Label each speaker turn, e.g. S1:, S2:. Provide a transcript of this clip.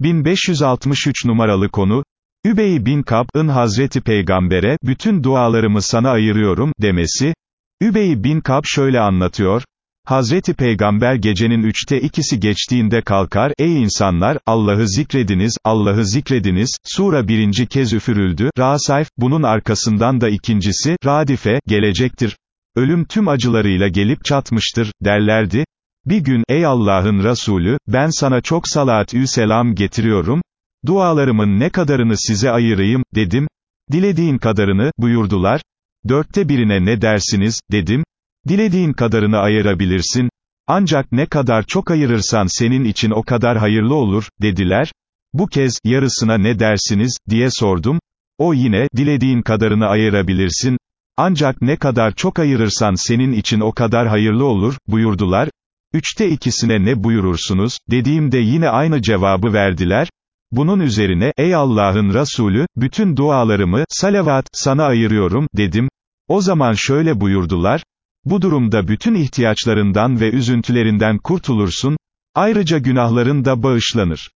S1: 1563 numaralı konu, Übey bin Kab'ın Hazreti Peygamber'e, bütün dualarımı sana ayırıyorum, demesi, Übey bin Kab şöyle anlatıyor, Hazreti Peygamber gecenin üçte ikisi geçtiğinde kalkar, ey insanlar, Allah'ı zikrediniz, Allah'ı zikrediniz, sura birinci kez üfürüldü, Rasayf, bunun arkasından da ikincisi, Radife, gelecektir. Ölüm tüm acılarıyla gelip çatmıştır, derlerdi. Bir gün, ey Allah'ın Resulü, ben sana çok salatü selam getiriyorum, dualarımın ne kadarını size ayırayım, dedim, dilediğin kadarını, buyurdular, dörtte birine ne dersiniz, dedim, dilediğin kadarını ayırabilirsin, ancak ne kadar çok ayırırsan senin için o kadar hayırlı olur, dediler, bu kez, yarısına ne dersiniz, diye sordum, o yine, dilediğin kadarını ayırabilirsin, ancak ne kadar çok ayırırsan senin için o kadar hayırlı olur, buyurdular, üçte ikisine ne buyurursunuz, dediğimde yine aynı cevabı verdiler, bunun üzerine, ey Allah'ın Resulü, bütün dualarımı, salavat, sana ayırıyorum, dedim, o zaman şöyle buyurdular, bu durumda bütün ihtiyaçlarından ve üzüntülerinden kurtulursun, ayrıca günahların da bağışlanır.